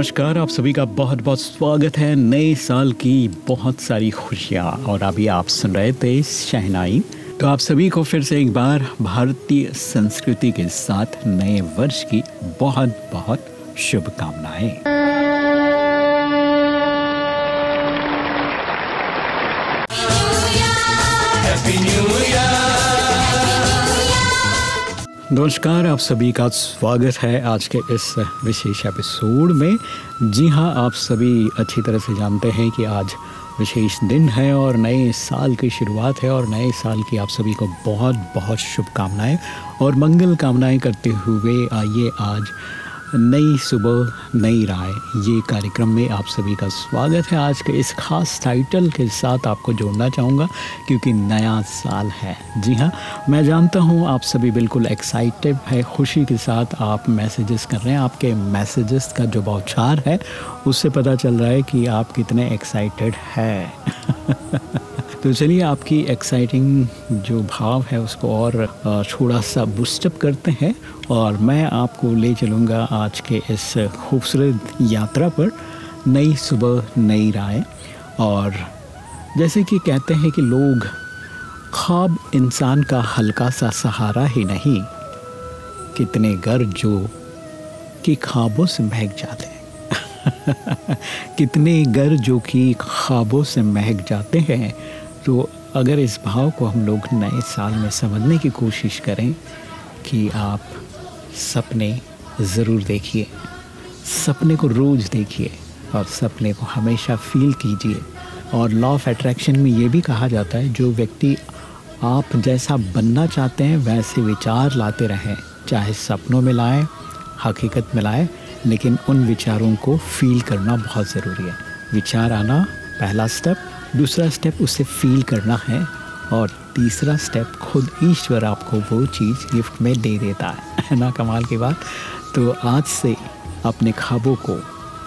नमस्कार, आप सभी का बहुत बहुत स्वागत है नए साल की बहुत सारी खुशियाँ। और अभी आप सुन रहे थे शहनाई। तो आप सभी को फिर से एक बार भारतीय संस्कृति के साथ नए वर्ष की बहुत बहुत शुभकामनाएँ। नमस्कार, आप सभी का स्वागत है आज के इस विशेष एपिसोड में। जी हाँ आप सभी अच्छी तरह से जानते हैं कि आज विशेष दिन है और नए साल की शुरुआत है और नए साल की आप सभी को बहुत बहुत शुभकामनाएँ और मंगल कामनाएँ करते हुए आइए आज नई सुबह, नई राय। ये कार्यक्रम में आप सभी का स्वागत है। आज के इस खास टाइटल के साथ आपको जोड़ना चाहूँगा, क्योंकि नया साल है। जी हाँ मैं जानता हूँ आप सभी बिल्कुल एक्साइटेड है, खुशी के साथ आप मैसेजेस कर रहे हैं। आपके मैसेजेस का जो बौछार है, उससे पता चल रहा है कि आप कितने एक्साइटेड है। तो चलिए, आपकी एक्साइटिंग जो भाव है, उसको और थोड़ा सा बूस्टअप करते हैं। और मैं आपको ले चलूँगा आज के इस खूबसूरत यात्रा पर नई सुबह, नई राय। और जैसे कि कहते हैं कि लोग, ख्वाब इंसान का हल्का सा सहारा ही नहीं, कितने घर जो कि ख्वाबों से महक जाते हैं। कितने घर जो कि ख्वाबों से महक जाते हैं तो अगर इस भाव को हम लोग नए साल में समझने की कोशिश करें कि आप सपने ज़रूर देखिए। सपने को रोज़ देखिए और सपने को हमेशा फील कीजिए। और लॉ ऑफ़ अट्रैक्शन में ये भी कहा जाता है, जो व्यक्ति आप जैसा बनना चाहते हैं, वैसे विचार लाते रहें। चाहे सपनों में लाएँ, हकीकत में लाएँ, लेकिन उन विचारों को फील करना बहुत ज़रूरी है। विचार आना पहला स्टेप दूसरा स्टेप उसे फील करना है। और तीसरा स्टेप खुद ईश्वर आपको वो चीज़ गिफ्ट में दे देता है। ना कमाल की बात? तो आज से अपने ख्वाबों को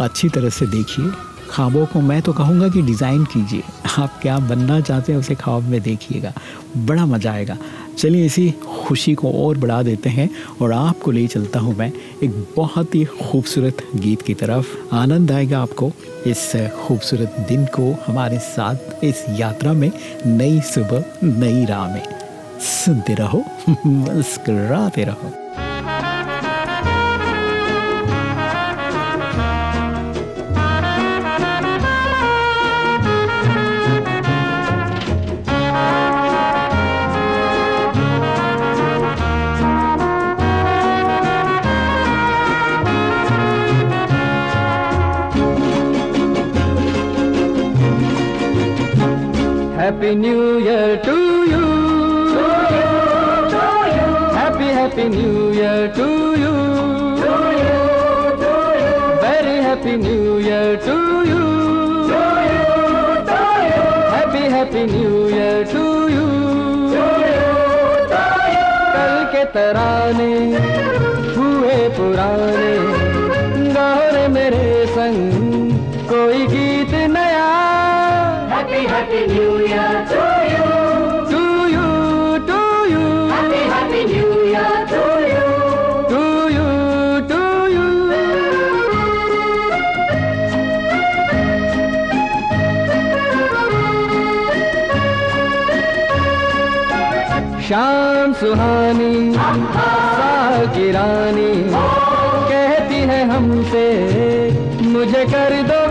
अच्छी तरह से देखिए। ख्वाबों को मैं तो कहूँगा कि डिज़ाइन कीजिए। आप क्या बनना चाहते हैं उसे ख्वाब में देखिएगा। बड़ा मज़ा आएगा। चलिए इसी खुशी को और बढ़ा देते हैं और आपको ले चलता हूँ मैं एक बहुत ही खूबसूरत गीत की तरफ़। आनंद आएगा आपको इस खूबसूरत दिन को हमारे साथ इस यात्रा में, नई सुबह, नई राह में। सुनते रहो, मुस्कराते रहो। Happy New Year to you. To you, to you. Happy Happy New Year to you. To you, to you. Very happy new year to you. To you, to you. Happy happy new year to you. To you, to you. कल के तराने हुए पुराने सुहानी सागिरानी कहती है हमसे मुझे कर दो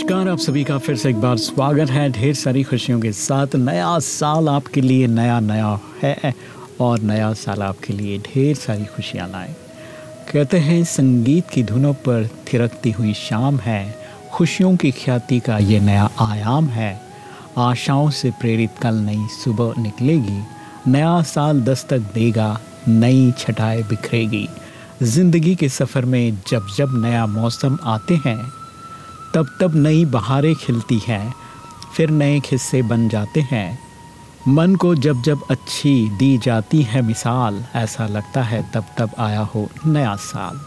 नमस्कार, आप सभी का फिर से एक बार स्वागत है ढेर सारी खुशियों के साथ। नया साल आपके लिए नया नया है और नया साल आपके लिए ढेर सारी खुशियाँ लाए। कहते हैं, संगीत की धुनों पर थिरकती हुई शाम है। खुशियों की ख्याति का ये नया आयाम है। आशाओं से प्रेरित कल नई सुबह निकलेगी। नया साल दस्तक देगा, नई छटाएँ बिखरेगी। ज़िंदगी के सफ़र में जब जब नया मौसम आते हैं तब तब नई बहारें खिलती हैं, फिर नए खिस्से बन जाते हैं। मन को जब जब अच्छी दी जाती है मिसाल, ऐसा लगता है तब तब आया हो नया साल।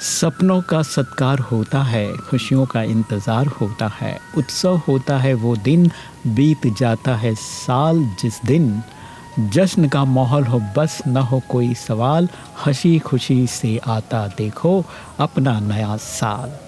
सपनों का सत्कार होता है, खुशियों का इंतज़ार होता है, उत्सव होता है वो दिन, बीत जाता है साल जिस दिन। जश्न का माहौल हो, बस न हो कोई सवाल, हँसी खुशी से आता देखो अपना नया साल।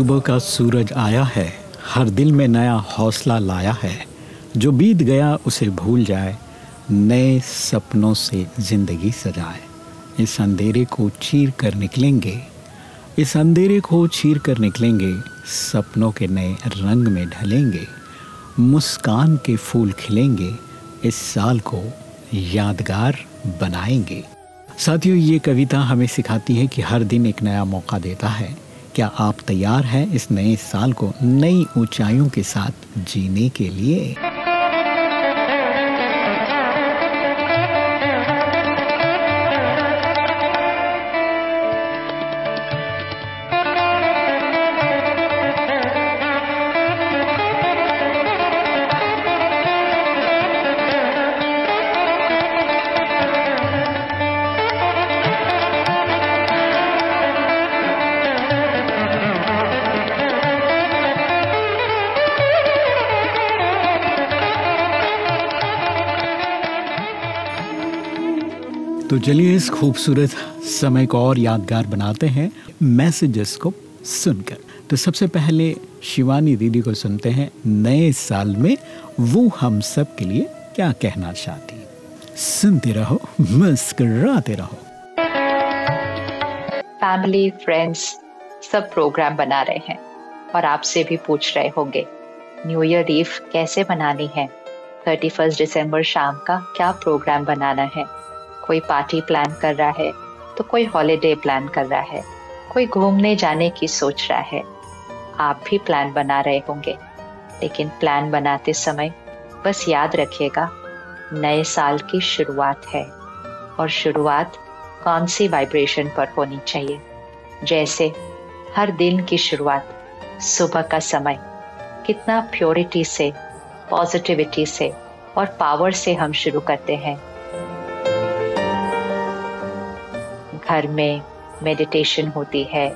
सुबह का सूरज आया है, हर दिल में नया हौसला लाया है। जो बीत गया उसे भूल जाए, नए सपनों से ज़िंदगी सजाए। इस अंधेरे को चीर कर निकलेंगे, इस अंधेरे को चीर कर निकलेंगे, सपनों के नए रंग में ढलेंगे, मुस्कान के फूल खिलेंगे, इस साल को यादगार बनाएँगे। साथियों, ये कविता हमें सिखाती है कि हर दिन एक नया मौका देता है। क्या आप तैयार हैं इस नए साल को नई ऊंचाइयों के साथ जीने के लिए? तो चलिए इस खूबसूरत समय को और यादगार बनाते हैं मैसेजेस को सुनकर। तो सबसे पहले शिवानी दीदी को सुनते हैं, नए साल में वो हम सब के लिए क्या कहना चाहती सुनते रहो, मुस्कुराते रहो। फैमिली फ्रेंड्स सब प्रोग्राम बना रहे हैं और आपसे भी पूछ रहे होंगे न्यू ईयर ईव कैसे मनानी है? थर्टी फ़र्स्ट दिसंबर शाम का क्या प्रोग्राम बनाना है? कोई पार्टी प्लान कर रहा है तो कोई हॉलीडे प्लान कर रहा है, कोई घूमने जाने की सोच रहा है। आप भी प्लान बना रहे होंगे, लेकिन प्लान बनाते समय बस याद रखिएगा, नए साल की शुरुआत है, और शुरुआत कौन सी वाइब्रेशन पर होनी चाहिए? जैसे, हर दिन की शुरुआत, सुबह का समय, कितना प्योरिटी से पॉजिटिविटी से और पावर से हम शुरू करते हैं। घर में मेडिटेशन होती है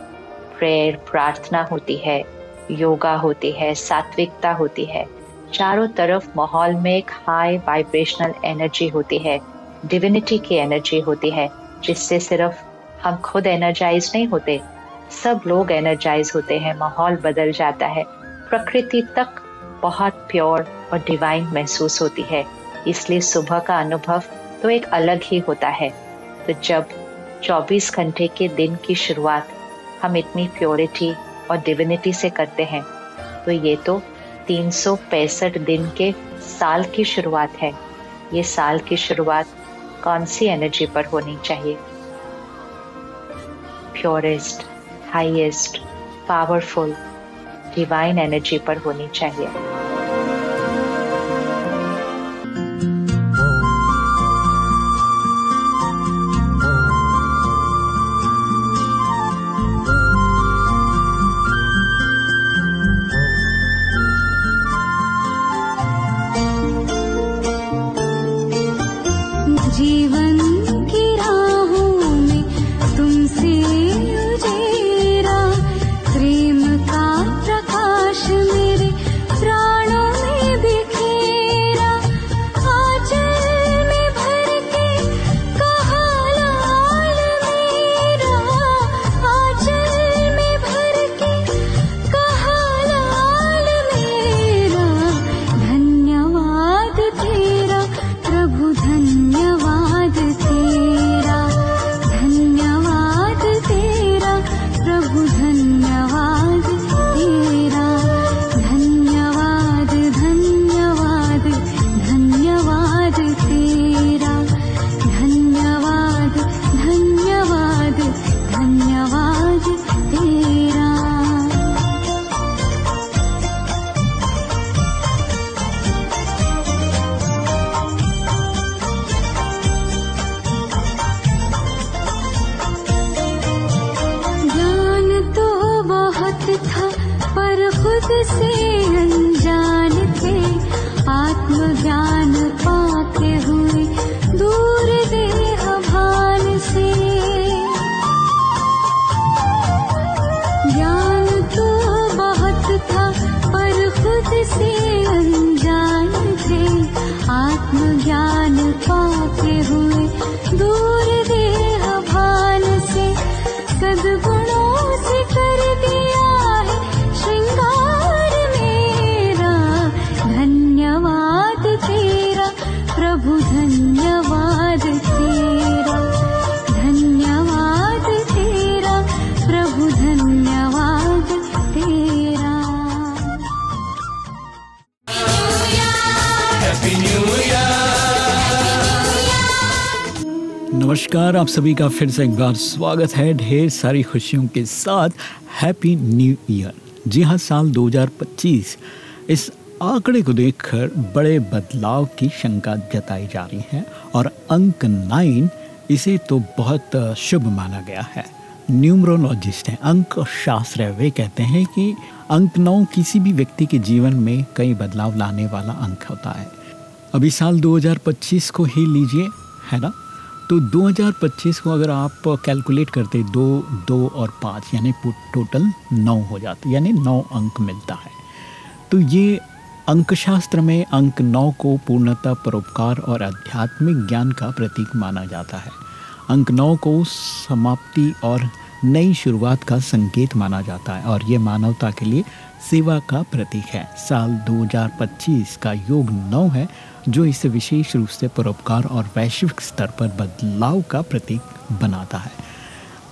प्रेयर प्रार्थना होती है योगा होती है, सात्विकता होती है। चारों तरफ़ माहौल में एक हाई वाइब्रेशनल एनर्जी होती है डिविनिटी की एनर्जी होती है, जिससे सिर्फ़ हम खुद एनर्जाइज नहीं होते, सब लोग एनर्जाइज होते हैं, माहौल बदल जाता है। प्रकृति तक बहुत प्योर और डिवाइन महसूस होती है, इसलिए सुबह का अनुभव तो एक अलग ही होता है। तो जब 24 घंटे के दिन की शुरुआत हम इतनी प्योरिटी और डिविनिटी से करते हैं। तो ये तो तीन सौ पैंसठ दिन के साल की शुरुआत है। ये साल की शुरुआत कौन सी एनर्जी पर होनी चाहिए? Purest highest powerful divine energy पर होनी चाहिए। आप सभी का फिर से एक बार स्वागत है ढेर सारी खुशियों के साथ। हैप्पी न्यू ईयर जी हाँ साल 2025 इस आंकड़े को देखकर बड़े बदलाव की शंका जताई जा रही है और अंक नाइन इसे तो बहुत शुभ माना गया है। न्यूमरोलॉजिस्ट हैं। अंक शास्त्र वे कहते हैं कि अंक नौ किसी भी व्यक्ति के जीवन में कई बदलाव लाने वाला अंक होता है। अभी साल 2025 को ही लीजिए, है ना? तो 2025 को अगर आप कैलकुलेट करते, दो दो और पाँच, यानी टोटल नौ हो जाते, यानी नौ अंक मिलता है। तो ये अंकशास्त्र में अंक नौ को पूर्णतः परोपकार और आध्यात्मिक ज्ञान का प्रतीक माना जाता है। अंक नौ को समाप्ति और नई शुरुआत का संकेत माना जाता है और ये मानवता के लिए सेवा का प्रतीक है। साल 2025 का योग नौ है जो इसे विशेष रूप से परोपकार और वैश्विक स्तर पर बदलाव का प्रतीक बनाता है।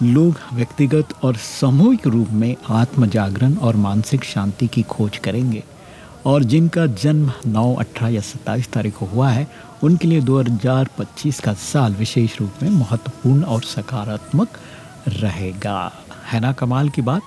लोग व्यक्तिगत और सामूहिक रूप में आत्म जागरण और मानसिक शांति की खोज करेंगे और जिनका जन्म 9, 18 या 27 तारीख को हुआ है उनके लिए 2025 का साल विशेष रूप में महत्वपूर्ण और सकारात्मक रहेगा। है ना कमाल की बात?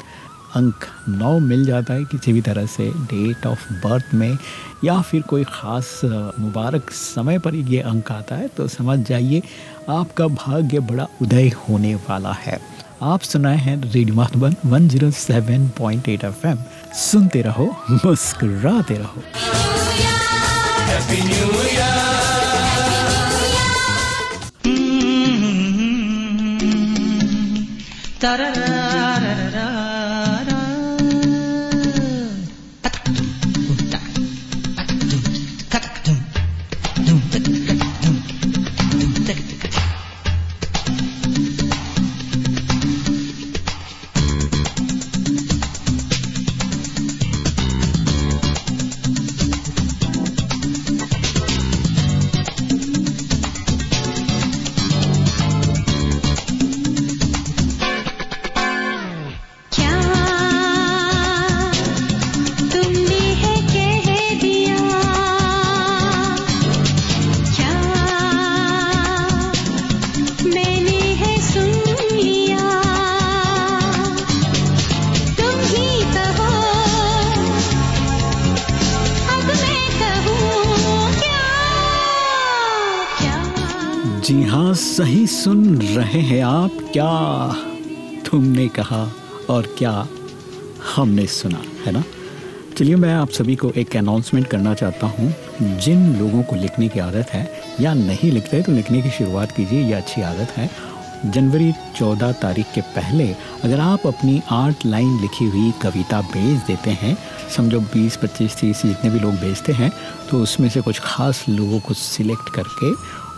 अंक नौ मिल जाता है किसी भी तरह से डेट ऑफ़ बर्थ में, या फिर कोई ख़ास मुबारक समय पर ये अंक आता है तो समझ जाइए, आपका भाग्य बड़ा उदय होने वाला है। आप सुनाए हैं रेडियो माधुबन 107.8 एफएम सुनते रहो, मुस्कुराते रहो। क्या सही सुन रहे हैं आप। क्या तुमने कहा और क्या हमने सुना, है ना? चलिए, मैं आप सभी को एक अनाउंसमेंट करना चाहता हूँ। जिन लोगों को लिखने की आदत है या नहीं लिखते तो लिखने की शुरुआत कीजिए यह अच्छी आदत है। जनवरी 14 तारीख के पहले अगर आप अपनी आठ लाइन लिखी हुई कविता भेज देते हैं, समझो 20 25 30 जितने भी लोग भेजते हैं तो उसमें से कुछ खास लोगों को सिलेक्ट करके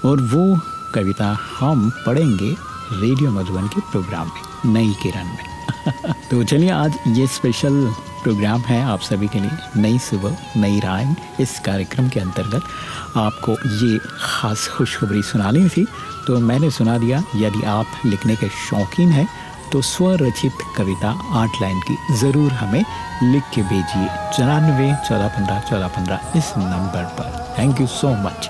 और वो कविता हम पढ़ेंगे रेडियो मधुबन के प्रोग्राम में, नई किरण में। तो चलिए आज ये स्पेशल प्रोग्राम है आप सभी के लिए, नई सुबह, नई राय। इस कार्यक्रम के अंतर्गत आपको ये खास खुशखबरी सुनानी थी। तो मैंने सुना दिया, यदि आप लिखने के शौकीन हैं तो स्वरचित कविता आठ लाइन की ज़रूर हमें लिख के भेजिए। चौरानवे, चौदह पंद्रह चौदह पंद्रह इस नंबर पर। थैंक यू सो मच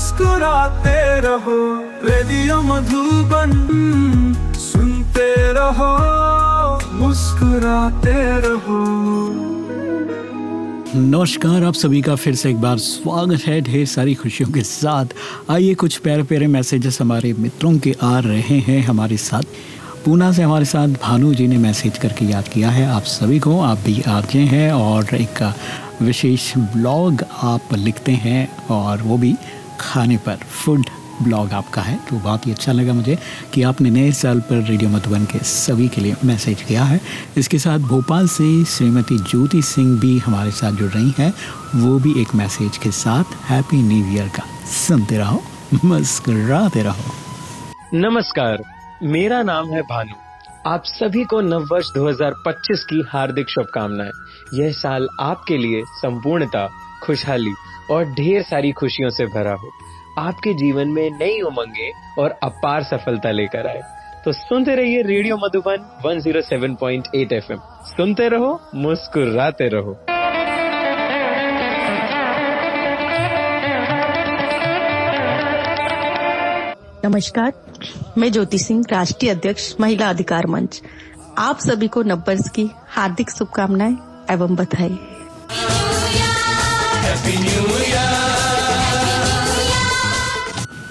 मुस्कुराते रहो, रेडियो मधुबन, सुनते रहो, मुस्कुराते रहो। नमस्कार, आप सभी का फिर से एक बार स्वागत है ढेर सारी खुशियों के साथ। आइए कुछ प्यारे प्यारे मैसेजेस हमारे मित्रों के आ रहे हैं हमारे साथ। पूना से हमारे साथ भानु जी ने मैसेज करके याद किया है। आप सभी को, आप भी आरजे हैं और एक विशेष ब्लॉग आप लिखते हैं और वो भी खाने पर फ़ूड ब्लॉग आपका है तो बहुत ही अच्छा लगा मुझे कि आपने नए साल पर रेडियो मधुबन के सभी के लिए मैसेज किया है। इसके साथ भोपाल से श्रीमती ज्योति सिंह भी हमारे साथ जुड़ रही हैं। वो भी एक मैसेज के साथ हैप्पी न्यू ईयर का। सुनते रहो, मुस्कुराते रहो। नमस्कार, मेरा नाम है भानु। आप सभी को नव वर्ष 2025 की हार्दिक शुभकामनाएँ। यह साल आपके लिए संपूर्णता खुशहाली। और ढेर सारी खुशियों से भरा हो। आपके जीवन में नई उमंगे और अपार सफलता लेकर आए। तो सुनते रहिए रेडियो मधुबन 107.8 एफएम सुनते रहो, मुस्कुराते रहो। नमस्कार, मैं ज्योति सिंह, राष्ट्रीय अध्यक्ष, महिला अधिकार मंच। आप सभी को नब्बर्स की हार्दिक शुभकामनाएँ एवं बधाई।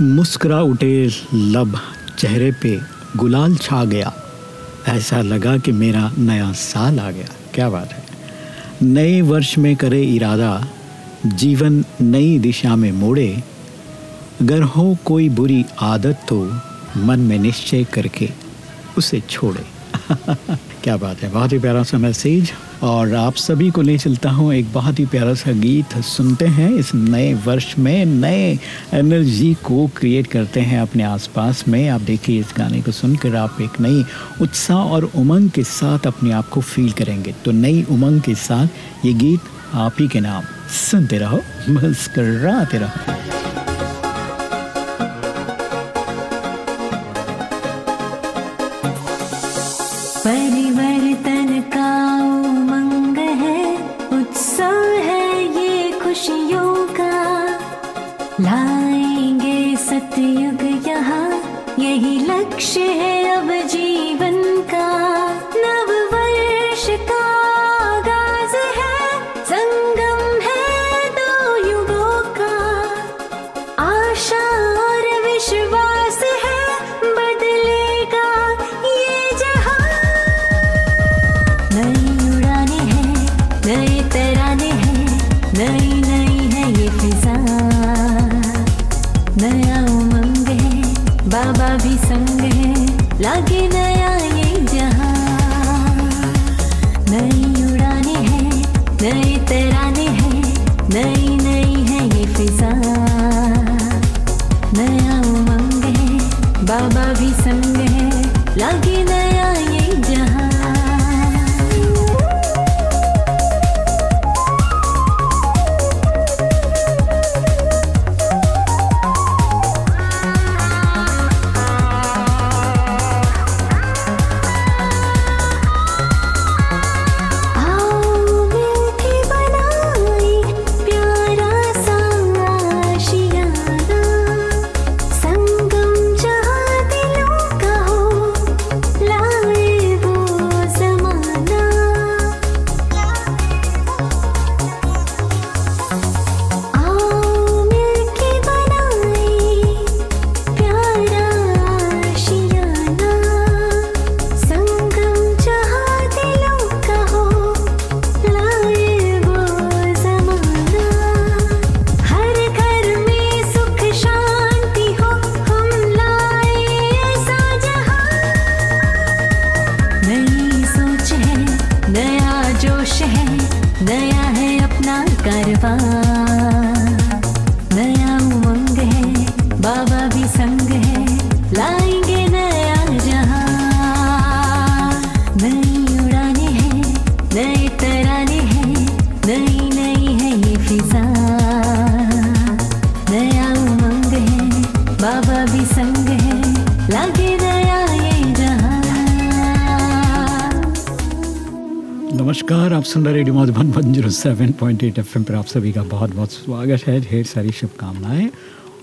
मुस्कुरा उठे लब चेहरे पे गुलाल छा गया। ऐसा लगा कि मेरा नया साल आ गया। क्या बात है। नए वर्ष में करे इरादा, जीवन नई दिशा में मोड़े। अगर हो कोई बुरी आदत तो मन में निश्चय करके उसे छोड़े। क्या बात है? बहुत ही प्यारा सा मैसेज और आप सभी को ले चलता हूँ एक बहुत ही प्यारा सा गीत। सुनते हैं इस नए वर्ष में नए एनर्जी को क्रिएट करते हैं अपने आसपास में। आप देखिए इस गाने को सुनकर आप एक नई उत्साह और उमंग के साथ अपने आप को फील करेंगे। तो नई उमंग के साथ ये गीत आप ही के नाम। सुनते रहो, मुस्कराते रहो। सुन रहे radio Madhuban one zero seven point eight F पर आप सभी का बहुत बहुत स्वागत है। ढेर सारी शुभकामनाएँ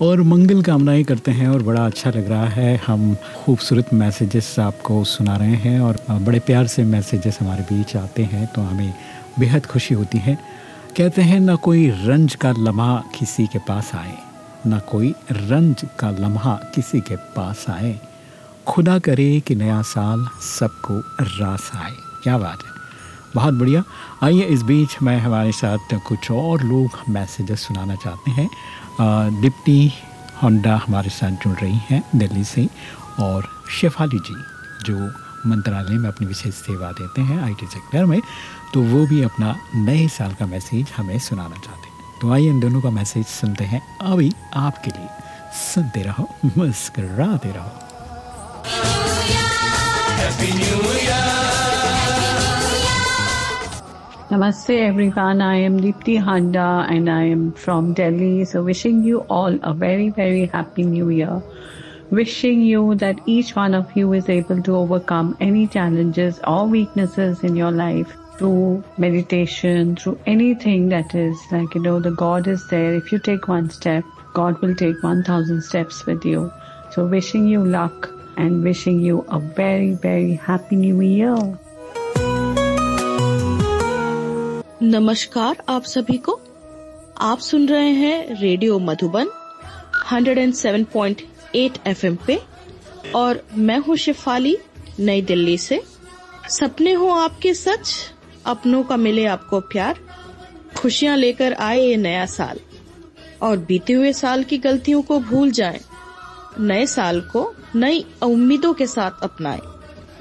और मंगल कामनाएँ करते हैं और बड़ा अच्छा लग रहा है। हम खूबसूरत मैसेजेस आपको सुना रहे हैं और बड़े प्यार से मैसेजेस हमारे बीच आते हैं तो हमें बेहद खुशी होती है। कहते हैं, ना कोई रंज का लम्हा किसी के पास आए, ना कोई रंज का लम्हा किसी के पास आए। खुदा करे कि नया साल सबको रास आए। क्या बात है। बहुत बढ़िया। आइए इस बीच मैं हमारे साथ कुछ और लोग मैसेजेस सुनाना चाहते हैं। डिप्टी होंडा हमारे साथ जुड़ रही हैं दिल्ली से और शेफाली जी, जो मंत्रालय में अपनी विशेष सेवा देते हैं आईटी सेक्टर में तो वो भी अपना नए साल का मैसेज हमें सुनाना चाहते हैं। तो आइए इन दोनों का मैसेज सुनते हैं। अभी आपके लिए सुनते रहो, मुस्कराते रहो। Namaste everyone. I am Deepti Handa and I am from Delhi. So wishing you all a very, very happy new year. Wishing you that each one of you is able to overcome any challenges or weaknesses in your life through meditation, through anything that is like, you know, the God is there. If you take one step, God will take 1000 steps with you. So wishing you luck and wishing you a very, very happy new year. नमस्कार आप सभी को। आप सुन रहे हैं radio Madhuban 107.8 FM पे। और मैं हूँ शिफाली, नई दिल्ली से। सपने हो आपके सच, अपनों का मिले आपको प्यार। खुशियाँ लेकर आए ये नया साल। और बीते हुए साल की गलतियों को भूल जाएँ। नए साल को नई उम्मीदों के साथ अपनाएँ।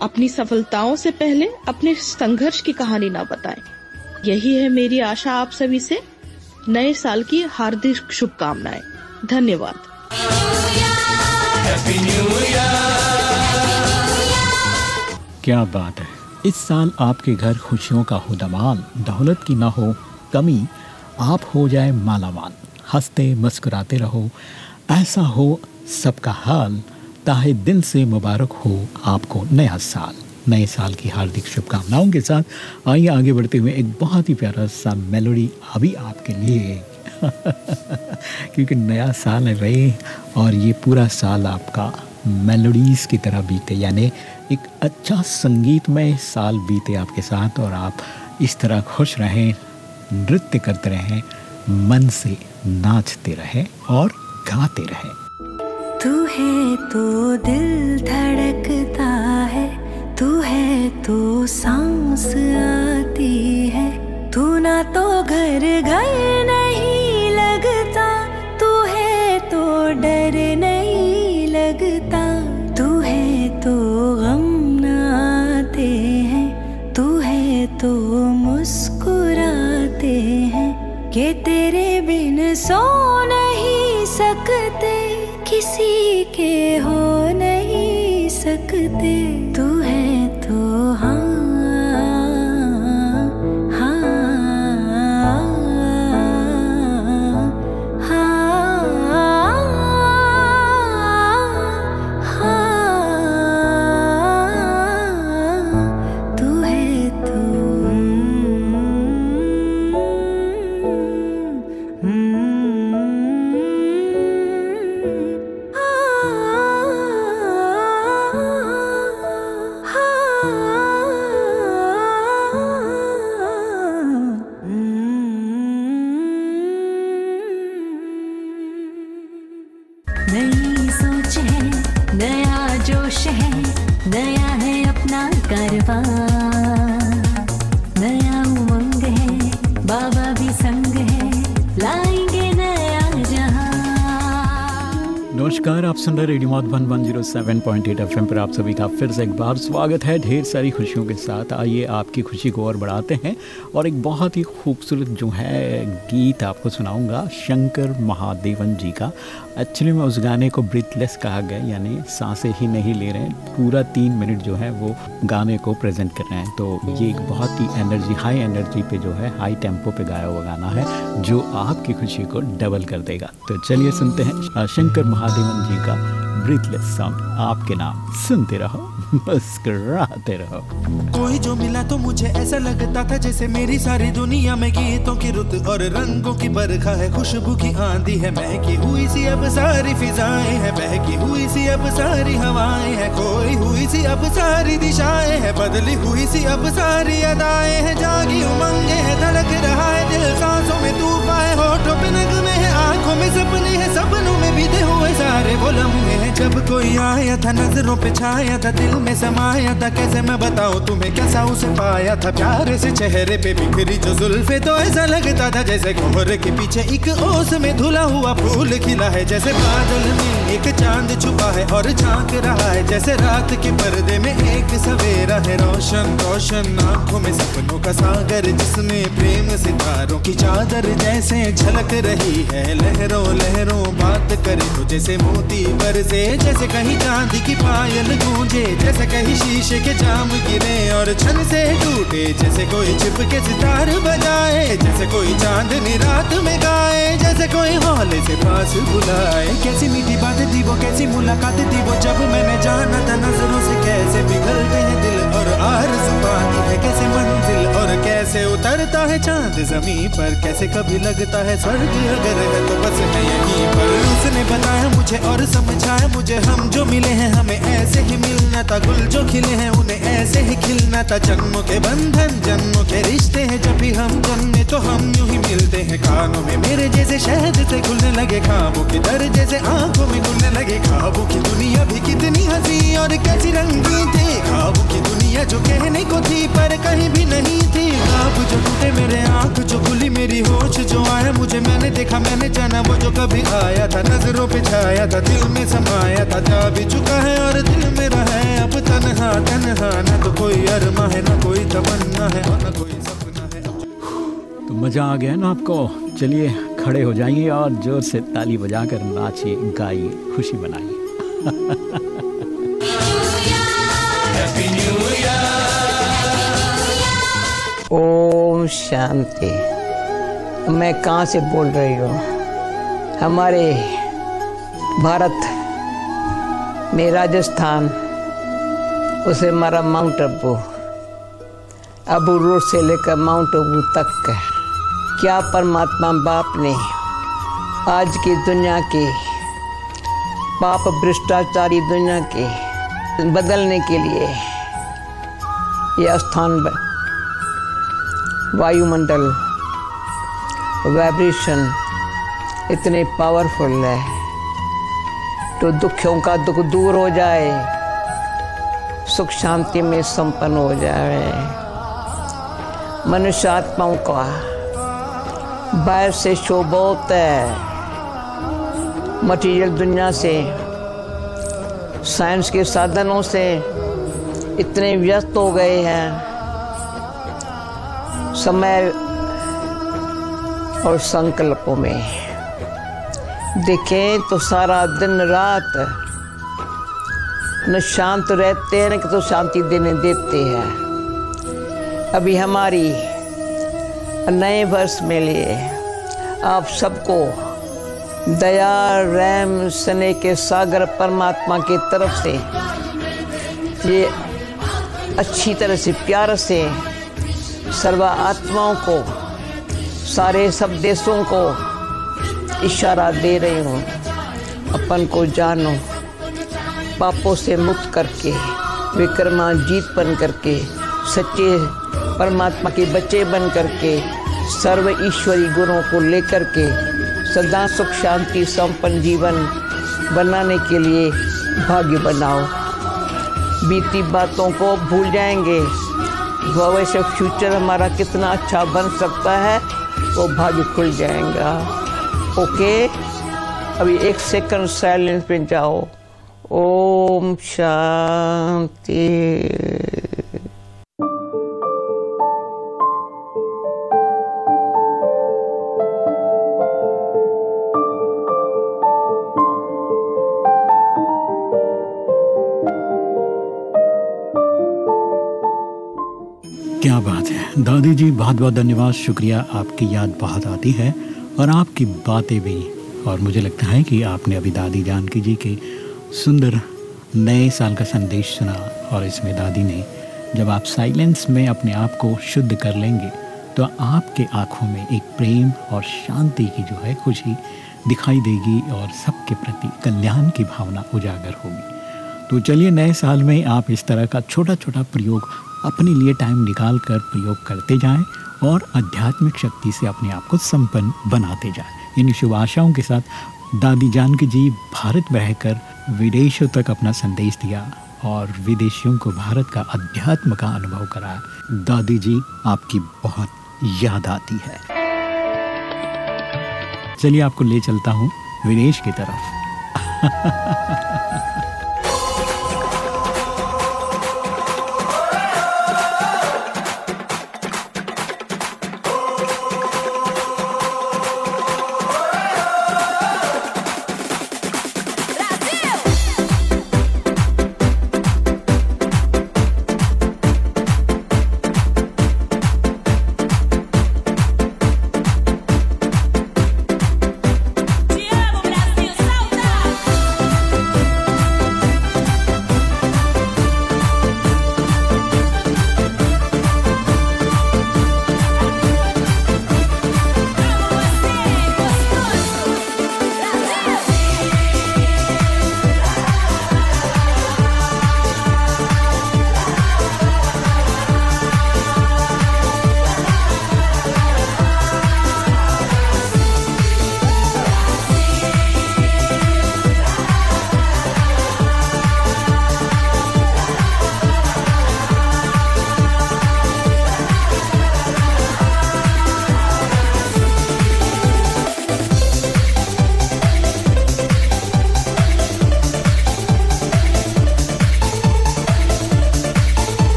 अपनी सफलताओं से पहले अपने संघर्ष की कहानी ना बताएँ। यही है मेरी आशा आप सभी से। नए साल की हार्दिक शुभकामनाएँ। धन्यवाद। क्या बात है। इस साल आपके घर खुशियों का हो दमाल दौलत की ना हो कमी आप हो जाए मालामाल हँसते मुस्कुराते रहो। ऐसा हो सबका हाल ताहे दिल से मुबारक हो आपको नया साल। नए साल की हार्दिक शुभकामनाओं के साथ। आइए आगे बढ़ते हुए एक बहुत ही प्यारा सा मेलोडी अभी आपके लिए। क्योंकि नया साल है भाई, और ये पूरा साल आपका मेलोडीज की तरह बीते। यानी एक अच्छा संगीतमय साल बीते आपके साथ, और आप इस तरह खुश रहें, नृत्य करते रहें, मन से नाचते रहें और गाते रहें। तू है तो दिल धड़कता है तू है तो सांस आती है। तू ना तो घर घर नहीं लगता। तू है तो डर नहीं लगता। तू है तो गम न आते हैं। तू है तो मुस्कुराते हैं कि तेरे बिन सो नहीं सकते। किसी के हो नहीं सकते। नमस्कार, आप सुन रहे radio one one zero seven point eight F पर आप सभी का फिर से एक बार स्वागत है ढेर सारी खुशियों के साथ। आइए आपकी खुशी को और बढ़ाते हैं और एक बहुत ही खूबसूरत जो है गीत आपको सुनाऊँगा, शंकर महादेवन जी का। एक्चुअली में उस गाने को ब्रीथलेस कहा गया, यानी साँसें ही नहीं ले रहे हैं। पूरा तीन मिनट जो है वो गाने को प्रेजेंट कर रहे हैं। तो ये एक बहुत ही एनर्जी हाई एनर्जी पे जो है हाई टेंपो पे गाया हुआ गाना है, जो आपकी खुशी को डबल कर देगा। तो चलिए सुनते हैं शंकर महादेवन जी का ब्रीथलेस सॉन्ग आपके नाम सुनते रहो, मुस्कुराते रहो। कोई जो मिला तो मुझे ऐसा लगता था जैसे मेरी सारी दुनिया में गीतों की रुत और रंगों की बरखा है। खुशबू की आंधी है, महकी हुई सी अब सारी फिजाएँ है बहकी हुई सी अब सारी हवाएँ है खोई हुई सी अब सारी दिशाएँ है, बदली हुई सी अब सारी अदाएँ है, जागी उमंगे है, धड़क रहा है दिल, सांसों में तूफ़ान है, होठों पे नगमे है, आँखों में में बीते हुए सारे वो लम्हे जब कोई आया था, नज़रों पे छाया था, दिल में समाया था, कैसे मैं बताऊँ तुम्हें कैसा उसे पाया था? प्यारे से चेहरे पे बिखरी जो जुल्फे तो ऐसा लगता था जैसे कोहरे के पीछे एक ओस में धुला हुआ फूल खिला है। जैसे बादल में एक चाँद छुपा है और झाँक रहा है। जैसे रात के पर्दे में एक सवेरा है। रोशन रोशन, आँखों में सपनों का सागर, जिसमें प्रेम सितारों की चादर जैसे झलक रही है। लहरों लहरों, बात करे तो जैसे मोती बरसे, जैसे कहीं चांदी की पायल गूंजे, जैसे कहीं शीशे के जाम गिरे और छन से टूटे, जैसे कोई छिप के सितार बजाए, जैसे कोई चांदनी रात में गाए, जैसे कोई हौले से पास बुलाए। कैसी मीठी बात थी वो, कैसी मुलाकात थी वो, जब मैंने जाना था नज़रों से, कैसे पिघलते हैं दिल और आर पाती है, कैसे मंजिल कैसे उतरता है चाँद ज़मीन पर? कैसे कभी लगता है स्वर्ग अगर है तो बस यहीं पर। उसने बताया, मुझे और समझाया, मुझे हम जो मिले हैं, हमें ऐसे ही मिलना था। गुल जो खिले हैं, उन्हें ऐसे ही खिलना था। जन्मों के बंधन, जन्मों के रिश्ते हैं, जब भी हम जन्मे तो हम यूँ ही मिलते हैं। कानों में मेरे जैसे शहद से खुलने लगे, खाबों के दर जैसे आँखों में खुलने लगे। खाबों की दुनिया भी कितनी हँसी और कैसी रंगी थी। खाबों की दुनिया जो कहने को थी, पर कहीं भी नहीं थी। खाब जो टूटे मेरे आँख, जो खुली मेरी होश, जो आया मुझे, मैंने देखा, मैंने जाना, वो जो कभी आया था, नज़रों पे छाया था, दिल में समाया था, जा भी चुका है और दिल मेरा है, अब तनहा तनहा, ना तो कोई अरमा है, ना कोई तमन्ना है ना कोई सपना है। तो मज़ा आ गया ना आपको? चलिए, खड़े हो जाइए और ज़ोर से ताली बजाकर नाचिए, गाइए, खुशी मनाइए। ओम शांति। मैं कहाँ से बोल रही हूँ? हमारे भारत में राजस्थान, उसे हमारा माउंट अबू अबू रोड से लेकर माउंट अबू तक क्या परमात्मा बाप ने आज की दुनिया के पाप, भ्रष्टाचारी दुनिया के बदलने के लिए यह स्थान वायुमंडल वाइब्रेशन इतने पावरफुल है तो दुखों का दुख दूर हो जाए, सुख शांति में संपन्न हो जाए। मनुष्य आत्माओं का बाहर से शो बहुत है। मटीरियल दुनिया से साइंस के साधनों से इतने व्यस्त हो गए हैं। समय और संकल्पों में। देखें तो सारा दिन रात न शांत रहते हैं, न कि तो शांति देने देते हैं। अभी हमारी नए वर्ष में लिए आप सबको दया रैम स्नेह के सागर परमात्मा की तरफ़ से, ये अच्छी तरह से प्यार से सर्व आत्माओं को, सारे सब देशों को इशारा दे रही हूँ। अपन को जानो, पापों से मुक्त करके विक्रमाजीत बन करके, सच्चे परमात्मा के बच्चे बन करके, सर्व ईश्वरी गुणों को लेकर के, सदा सुख शांति संपन्न जीवन बनाने के लिए भाग्य बनाओ। बीती बातों को भूल जाएँगे। भविष्य फ्यूचर हमारा कितना अच्छा बन सकता है, वो भाग्य खुल जाएगा। ओके अभी एक सेकंड साइलेंस में जाओ। ओम शांति। दादी जी, बहुत बहुत धन्यवाद। शुक्रिया, आपकी याद बहुत आती है और आपकी बातें भी। और मुझे लगता है कि आपने अभी दादी जानकी जी के सुंदर नए साल का संदेश सुना और इसमें दादी ने जब आप साइलेंस में अपने आप को शुद्ध कर लेंगे तो आपके आँखों में एक प्रेम और शांति की जो है खुशी दिखाई देगी और सबके प्रति कल्याण की भावना उजागर होगी। तो चलिए, नए साल में आप इस तरह का छोटा छोटा प्रयोग अपने लिए टाइम निकाल कर प्रयोग करते जाएँ और आध्यात्मिक शक्ति से अपने आप को संपन्न बनाते जाएँ। इन शुभ आशाओं के साथ दादी जानकी जी भारत रहकर विदेशों तक अपना संदेश दिया और विदेशियों को भारत का अध्यात्म का अनुभव कराया। दादी जी, आपकी बहुत याद आती है। चलिए आपको ले चलता हूँ विदेश की तरफ़।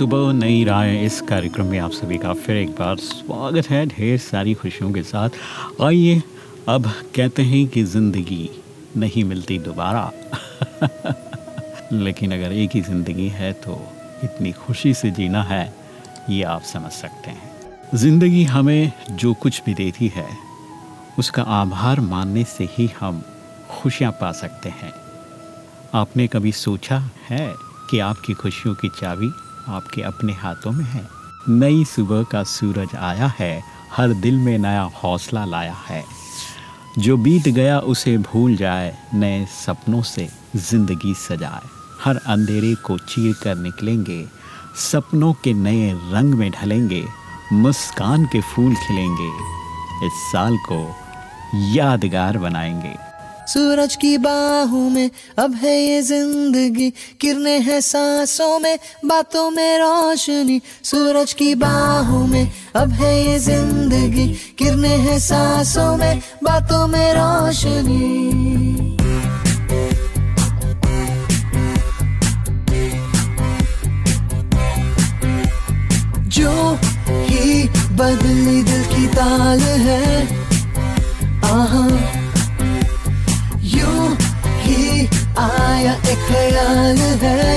सुबह नई राय इस कार्यक्रम में आप सभी का फिर एक बार स्वागत है ढेर सारी खुशियों के साथ। आइए, अब कहते हैं कि ज़िंदगी नहीं मिलती दोबारा। लेकिन अगर एक ही ज़िंदगी है तो इतनी खुशी से जीना है, ये आप समझ सकते हैं। ज़िंदगी हमें जो कुछ भी देती है, उसका आभार मानने से ही हम खुशियाँ पा सकते हैं। आपने कभी सोचा है कि आपकी खुशियों की चाबी आपके अपने हाथों में है। नई सुबह का सूरज आया है, हर दिल में नया हौसला लाया है। जो बीत गया उसे भूल जाए, नए सपनों से ज़िंदगी सजाए। हर अंधेरे को चीर कर निकलेंगे, सपनों के नए रंग में ढलेंगे, मुस्कान के फूल खिलेंगे। इस साल को यादगार बनाएँगे। सूरज की बाहों में, अब है ये ज़िंदगी। किरने हैं सांसों में, बातों में रोशनी। सूरज की बाहों में, अब है ये ज़िंदगी। किरने हैं सांसों में, बातों में रोशनी। जो ही बदली दिल की ताल है, आहा आया एक ख्याल है।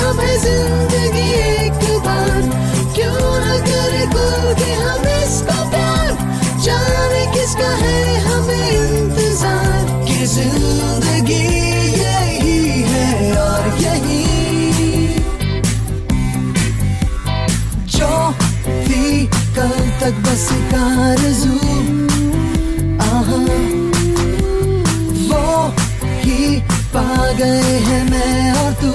हमें ज़िंदगी एक बार क्यों हम इसका प्यार। जाने किसका है हमें इंतज़ार। कि ज़िंदगी यही है और यही। जो थी कल तक बस कारजू गए हैं मैं तू।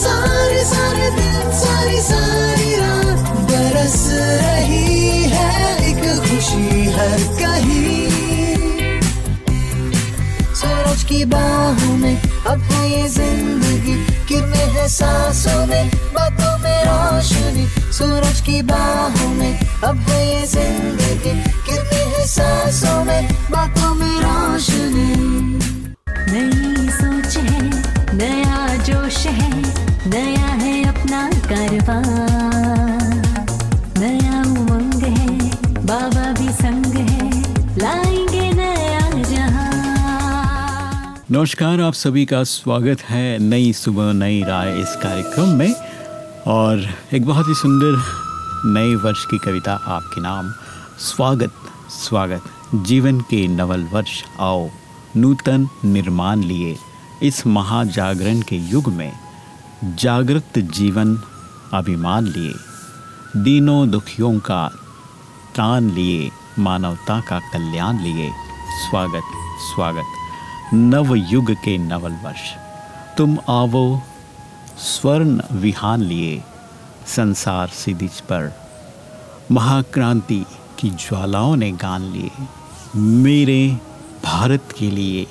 सारे सारे सारी रात। बरस रही है एक खुशी हर कहीं। सूरज की बाहों में अब है ये ज़िंदगी किरने हैं सांसों में सूरज की बाहों में, अब है ये ज़िंदगी किरने हैं सांसों में, बातों में रोशनी। नई सोच है, नया जोश है, नया है अपना कारवां। नया उमंग है, बाबा भी संग है, लाएँगे नया जहाँ। नमस्कार, आप सभी का स्वागत है नई सुबह, नई राय इस कार्यक्रम में। और एक बहुत ही सुंदर नए वर्ष की कविता आपके नाम। स्वागत स्वागत। जीवन के नवल वर्ष, आओ। नूतन निर्माण लिए। इस महाजागरण के युग में जागृत जीवन अभिमान लिए। दीनों दुखियों का तान लिए। मानवता का कल्याण लिए। स्वागत स्वागत। नव युग के नवल वर्ष। तुम आवो स्वर्ण विहान लिए संसार सिदिज पर। महाक्रांति की ज्वालाओं ने गान लिए। मेरे भारत के लिए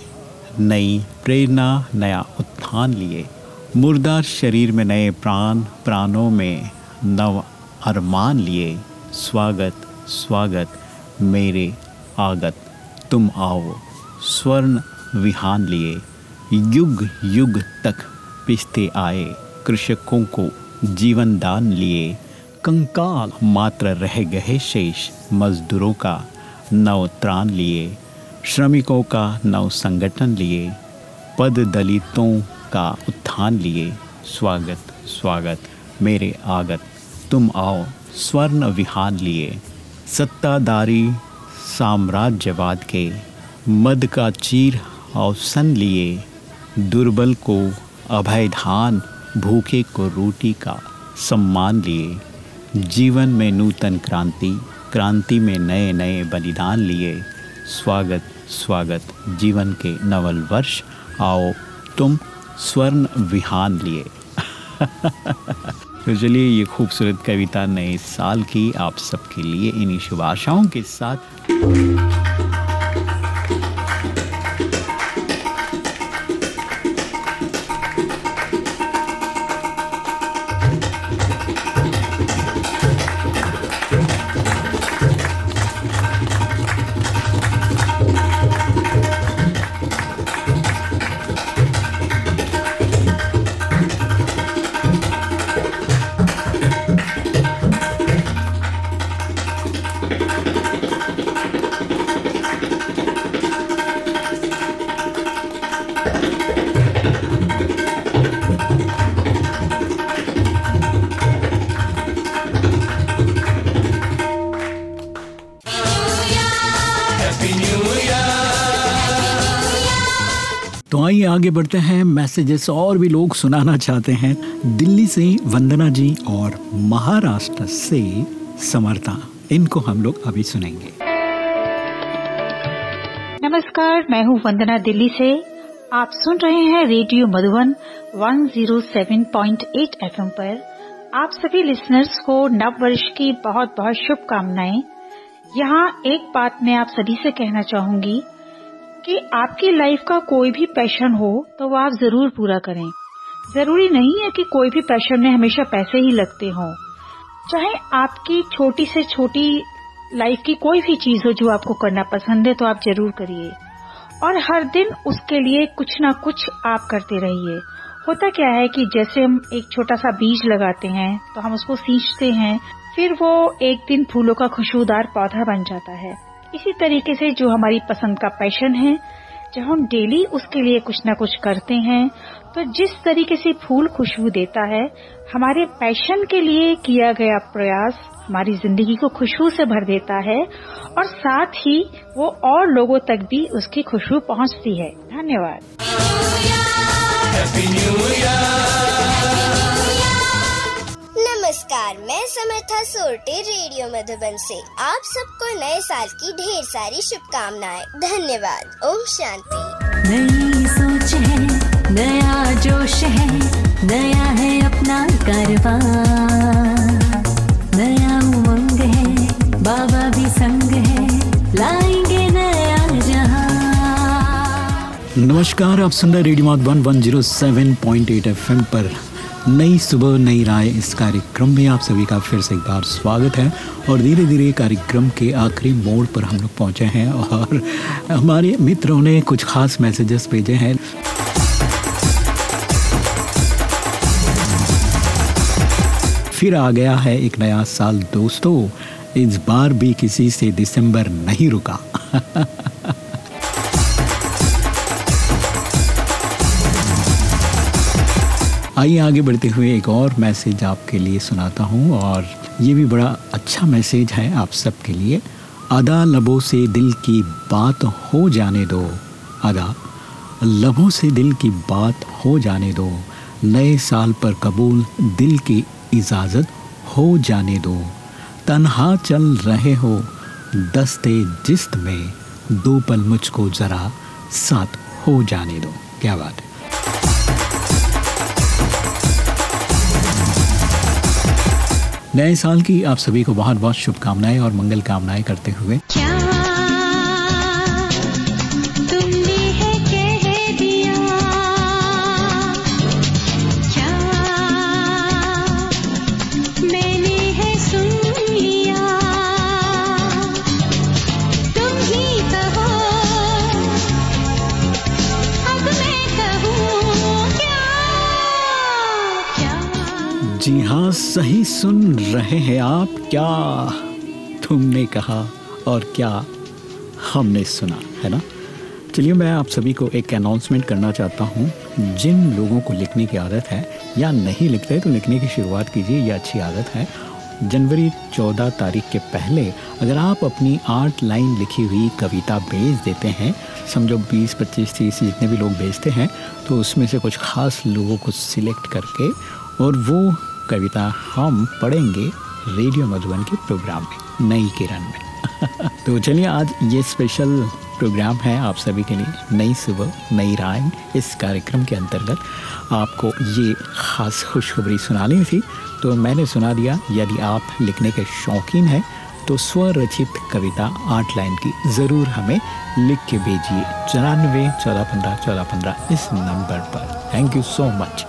नई प्रेरणा, नया उत्थान लिए। मुर्दार शरीर में नए प्राण, प्राणों में नव अरमान लिए। स्वागत स्वागत मेरे आगत, तुम आओ। स्वर्ण विहान लिए। युग युग तक पिसते आए। कृषकों को जीवन दान लिए कंकाल मात्र रह गए शेष। मजदूरों का नव त्राण लिए। श्रमिकों का नव संगठन लिए। पद दलितों का उत्थान लिए। स्वागत स्वागत, मेरे आगत, तुम आओ, स्वर्ण विहान लिए। सत्ताधारी साम्राज्यवाद के मद का चीर अवसन लिए। दुर्बल को अभय धान भूखे को रोटी का सम्मान लिए, जीवन में नूतन क्रांति क्रांति में नए नए बलिदान लिए। स्वागत स्वागत, जीवन के नवल वर्ष, आओ तुम स्वर्ण विहान लिए। तो चलिए, ये खूबसूरत कविता नए साल की आप सबके लिए इन्हीं शुभ आशाओं के साथ। आगे बढ़ते हैं मैसेजेस और भी लोग सुनाना चाहते हैं। दिल्ली से वंदना जी और महाराष्ट्र से समर्था, इनको हम लोग अभी सुनेंगे। नमस्कार, मैं हूँ वंदना दिल्ली से। आप सुन रहे हैं रेडियो मधुबन 107.8 एफएम पर। आप सभी लिसनर्स को नव वर्ष की बहुत बहुत शुभकामनाएँ। यहाँ एक बात मैं आप सभी से कहना चाहूँगी कि आपकी लाइफ का कोई भी पैशन हो तो वो आप ज़रूर पूरा करें। ज़रूरी नहीं है कि कोई भी पैशन में हमेशा पैसे ही लगते हों। चाहे आपकी छोटी से छोटी लाइफ की कोई भी चीज़ हो जो आपको करना पसंद है तो आप ज़रूर करिए। और हर दिन उसके लिए कुछ ना कुछ आप करते रहिए। होता क्या है कि जैसे हम एक छोटा सा बीज लगाते हैं तो हम उसको सींचते हैं, फिर वो एक दिन फूलों का खुशबूदार पौधा बन जाता है। इसी तरीके से जो हमारी पसंद का पैशन है, जब हम डेली उसके लिए कुछ ना कुछ करते हैं तो जिस तरीके से फूल खुशबू देता है, हमारे पैशन के लिए किया गया प्रयास हमारी ज़िंदगी को खुशबू से भर देता है और साथ ही वो और लोगों तक भी उसकी खुशबू पहुँचती है। धन्यवाद। नमस्कार मैं समर्था सोरटे रेडियो मधुबन से। आप सबको नए साल की ढेर सारी शुभकामनाएँ। धन्यवाद। ओम शांति। नई सोच है नया जोश है नया है अपना कारवां। नया उमंग है बाबा भी संग है लाएँगे नया जहाँ। नमस्कार आप सुन रहे रेडियो मधुबन 107.8 एफएम पर। नई सुबह, नई राय इस कार्यक्रम में आप सभी का फिर से एक बार स्वागत है और धीरे धीरे कार्यक्रम के आखिरी मोड़ पर हम लोग पहुँचे हैं और हमारे मित्रों ने कुछ खास मैसेजेस भेजे हैं। फिर आ गया है एक नया साल, दोस्तों। इस बार भी किसी से दिसंबर नहीं रुका। आइए आगे बढ़ते हुए एक और मैसेज आपके लिए सुनाता हूँ और ये भी बड़ा अच्छा मैसेज है आप सबके लिए। अदा लबों से दिल की बात हो जाने दो। अदा लबों से दिल की बात हो जाने दो। नए साल पर कबूल दिल की इजाज़त हो जाने दो। तन्हा चल रहे हो दस्ते जिस्त में। दो पल मुझको ज़रा साथ हो जाने दो। क्या बात है। नए साल की आप सभी को बहुत बहुत शुभकामनाएँ और मंगल कामनाएँ करते हुए। तुमने दिया? सुन लिया? तुम कहो। अब मैं कहूँ क्या जी हाँ सही सुन रहे हैं आप। क्या तुमने कहा और क्या हमने सुना, है ना? चलिए, मैं आप सभी को एक अनाउंसमेंट करना चाहता हूँ। जिन लोगों को लिखने की आदत है या नहीं लिखते तो लिखने की शुरुआत कीजिए यह अच्छी आदत है। जनवरी 14 तारीख के पहले अगर आप अपनी आठ लाइन लिखी हुई कविता भेज देते हैं, समझो 20 25 30 जितने भी लोग भेजते हैं तो उसमें से कुछ खास लोगों को सिलेक्ट करके और वो कविता हम पढ़ेंगे रेडियो मधुबन के प्रोग्राम में, नई किरण में। तो चलिए आज ये स्पेशल प्रोग्राम है आप सभी के लिए, नई सुबह, नई राय। इस कार्यक्रम के अंतर्गत आपको ये खास खुशखबरी सुनानी थी तो मैंने सुना दिया, यदि आप लिखने के शौकीन हैं तो स्वरचित कविता आठ लाइन की ज़रूर हमें लिख के भेजिए। चौरानवे, चौदह पंद्रह चौदह पंद्रह इस नंबर पर। Thank you so much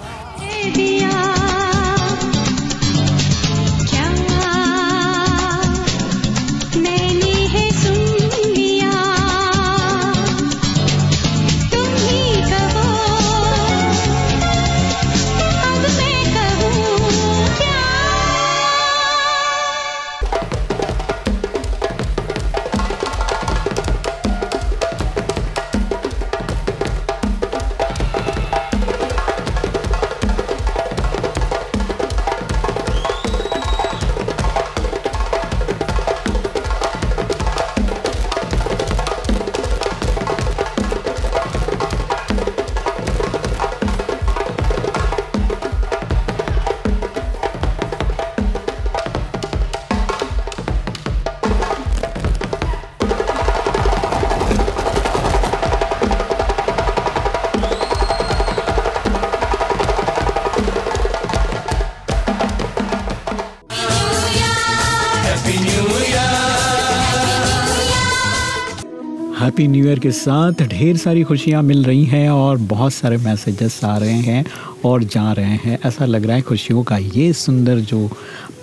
happy new year के साथ ढेर सारी खुशियाँ मिल रही हैं और बहुत सारे मैसेजेस आ रहे हैं और जा रहे हैं। ऐसा लग रहा है खुशियों का ये सुंदर जो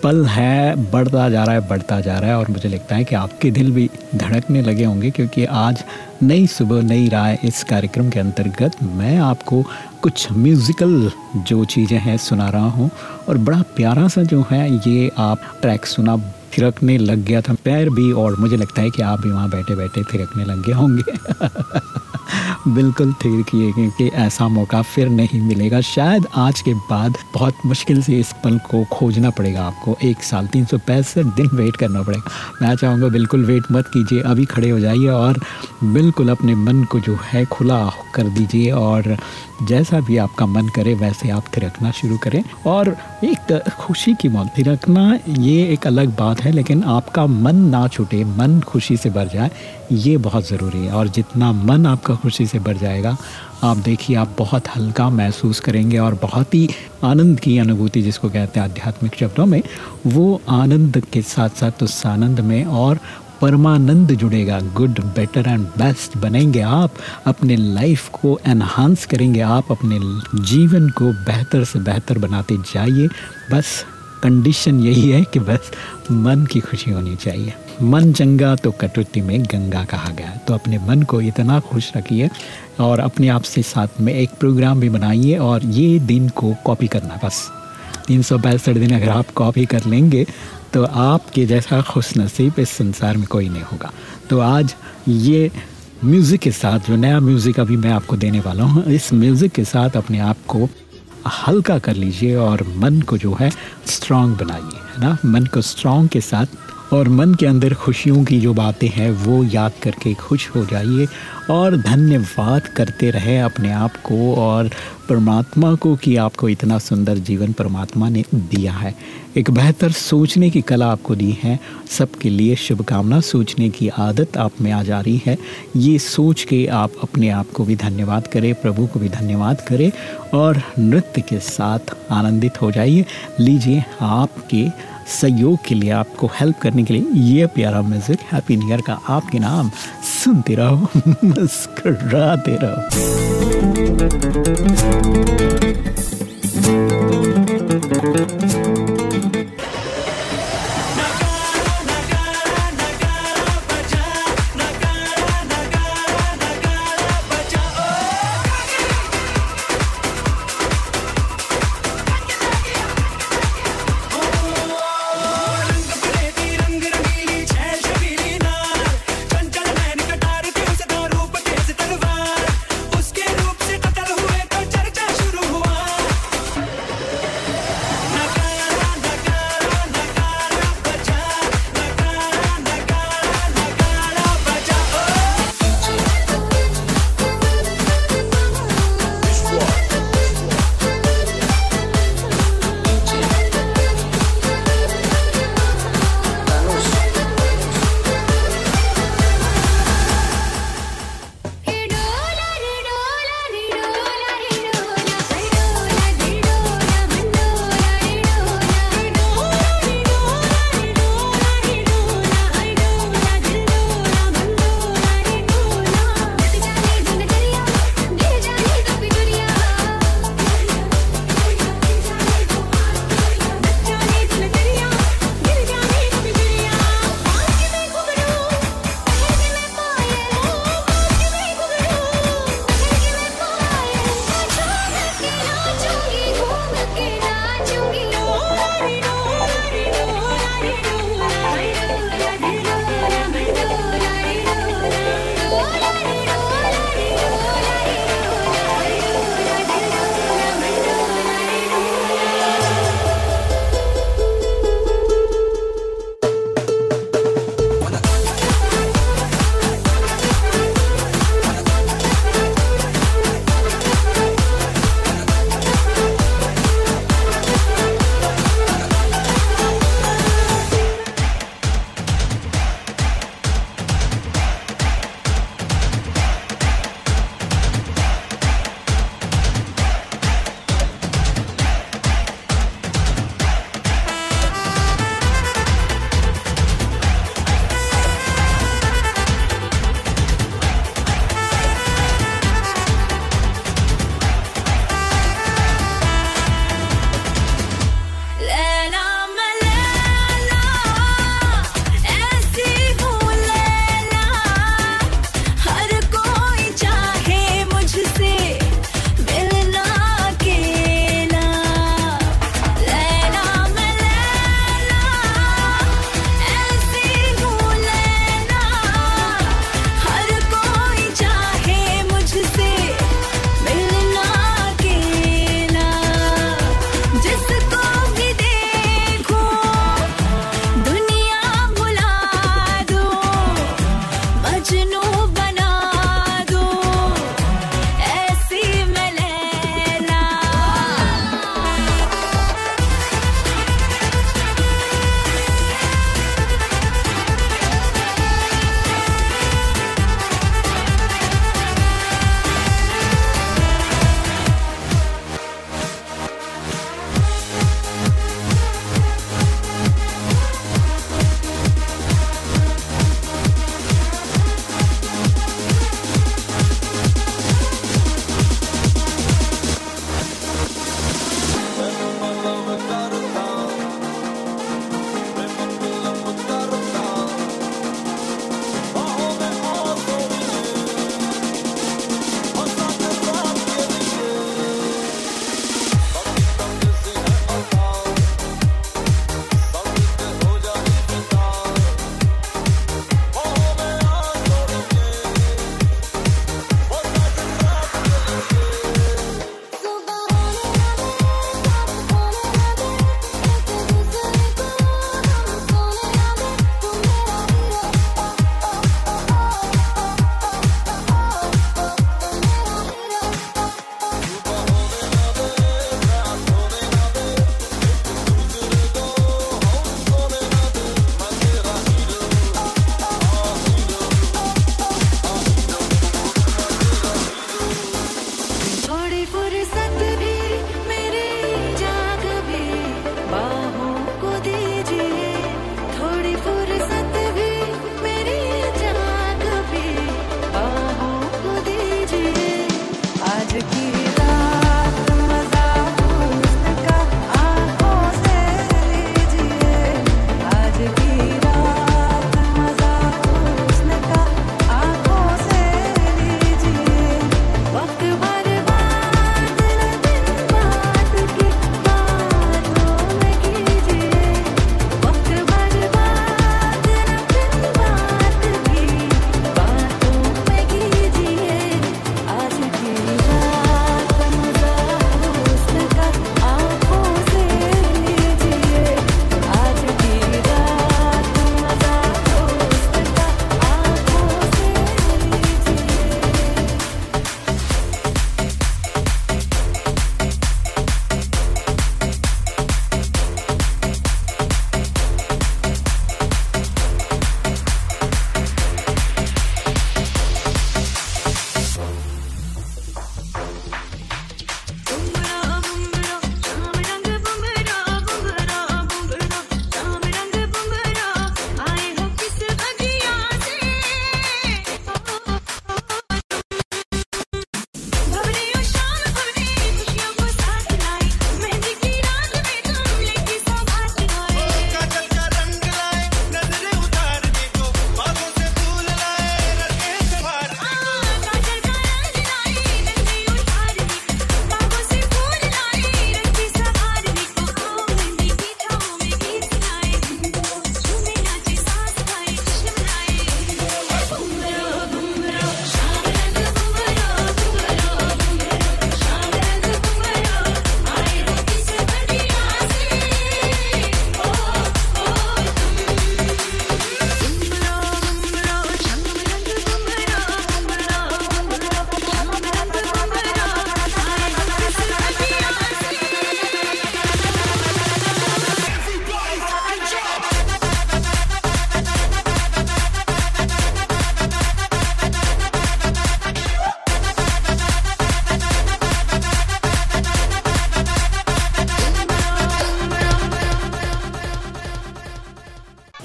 पल है, बढ़ता जा रहा है, बढ़ता जा रहा है और मुझे लगता है कि आपके दिल भी धड़कने लगे होंगे क्योंकि आज नई सुबह, नई राय इस कार्यक्रम के अंतर्गत मैं आपको कुछ म्यूज़िकल जो चीज़ें हैं सुना रहा हूँ और बड़ा प्यारा सा जो है ये आप ट्रैक सुना थिरकने लग गया था। पैर भी और मुझे लगता है कि आप भी वहाँ बैठे बैठे थिरकने लग गए होंगे। बिल्कुल ठीक किए क्योंकि ऐसा मौका फिर नहीं मिलेगा। शायद आज के बाद बहुत मुश्किल से इस पल को खोजना पड़ेगा आपको। एक साल, तीन सौ पैंसठ दिन वेट करना पड़ेगा। मैं चाहूँगा बिल्कुल वेट मत कीजिए, अभी खड़े हो जाइए और बिल्कुल अपने मन को जो है खुला कर दीजिए और जैसा भी आपका मन करे, वैसे आप थिरकना शुरू करें। और एक खुशी की मौत थिरकना ये एक अलग बात है, लेकिन आपका मन ना छूटे, मन खुशी से भर जाए, ये बहुत ज़रूरी है। और जितना मन आपका खुशी से भर जाएगा, आप देखिए, आप बहुत हल्का महसूस करेंगे और बहुत ही आनंद की अनुभूति, जिसको कहते हैं आध्यात्मिक शब्दों में, वो आनंद के साथ साथ उस आनंद में और परमानंद जुड़ेगा गुड बेटर एंड बेस्ट बनेंगे आप, अपने लाइफ को एनहांस करेंगे आप, अपने जीवन को बेहतर से बेहतर बनाते जाइए। बस कंडीशन यही है कि बस मन की खुशी होनी चाहिए। मन चंगा तो कटुती में गंगा कहा गया तो अपने मन को इतना खुश रखिए और अपने आप से साथ में एक प्रोग्राम भी बनाइए और ये दिन को कॉपी करना बस। तीन सौ पैंसठ दिन अगर आप कॉपी कर लेंगे तो आपके जैसा खुश नसीब इस संसार में कोई नहीं होगा। तो आज ये म्यूज़िक के साथ, जो नया म्यूज़िक अभी मैं आपको देने वाला हूँ, इस म्यूज़िक के साथ अपने आप को हल्का कर लीजिए और मन को जो है स्ट्रांग बनाइए, है ना? मन को स्ट्रांग के साथ और मन के अंदर खुशियों की जो बातें हैं, वो याद करके खुश हो जाइए और धन्यवाद करते रहे अपने आप को और परमात्मा को कि आपको इतना सुंदर जीवन परमात्मा ने दिया है। एक बेहतर सोचने की कला आपको दी है। सबके लिए शुभकामना, सोचने की आदत आप में आ जा रही है। ये सोच के आप अपने आप को भी धन्यवाद करें, प्रभु को भी धन्यवाद करें और नृत्य के साथ आनंदित हो जाइए। लीजिए आपके सहयोग के लिए, आपको हेल्प करने के लिए ये प्यारा म्यूज़िक हैप्पी न्यू ईयर का आपके नाम सुनते रहो, मुस्कराते रहो।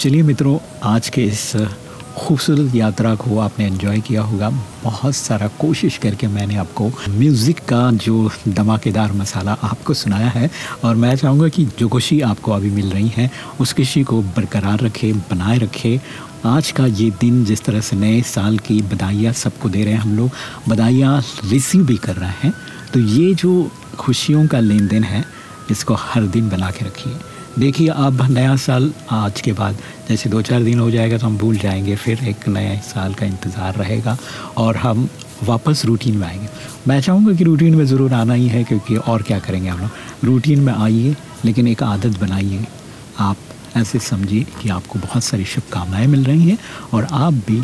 चलिए मित्रों, आज के इस खूबसूरत यात्रा को आपने एंजॉय किया होगा। बहुत सारा कोशिश करके मैंने आपको म्यूज़िक का जो धमाकेदार मसाला आपको सुनाया है और मैं चाहूँगा कि जो खुशी आपको अभी मिल रही है, उस खुशी को बरकरार रखे, बनाए रखे। आज का ये दिन जिस तरह से नए साल की बधाइयाँ सबको दे रहे हैं हम लोग, बधाइयाँ रिसीव भी कर रहे हैं। तो ये जो खुशियों का लेन देन है, इसको हर दिन बना के रखिए। देखिए, अब नया साल आज के बाद, जैसे दो चार दिन हो जाएगा तो हम भूल जाएँगे, फिर एक नए साल का इंतज़ार रहेगा और हम वापस रूटीन में आएँगे। मैं चाहूँगा कि रूटीन में ज़रूर आना ही है, क्योंकि और क्या करेंगे हम लोग? रूटीन में आइए, लेकिन एक आदत बनाइए। आप ऐसे समझिए कि आपको बहुत सारी शुभकामनाएँ मिल रही हैं और आप भी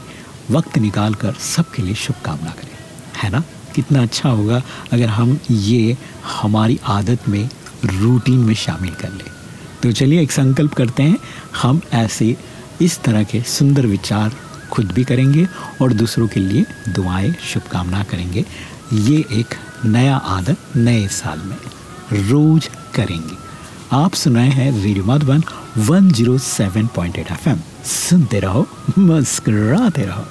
वक्त निकाल कर सबके लिए शुभकामना करें। है ना? कितना अच्छा होगा अगर हम ये हमारी आदत में रूटीन में शामिल कर लें। तो चलिए एक संकल्प करते हैं। हम ऐसे इस तरह के सुंदर विचार खुद भी करेंगे और दूसरों के लिए दुआएँ, शुभकामना करेंगे। ये एक नया आदत नए साल में रोज करेंगे। आप सुन रहे हैं रेडियो मधुबन 107.8 एफएम सुनते रहो, मुस्कुराते रहो।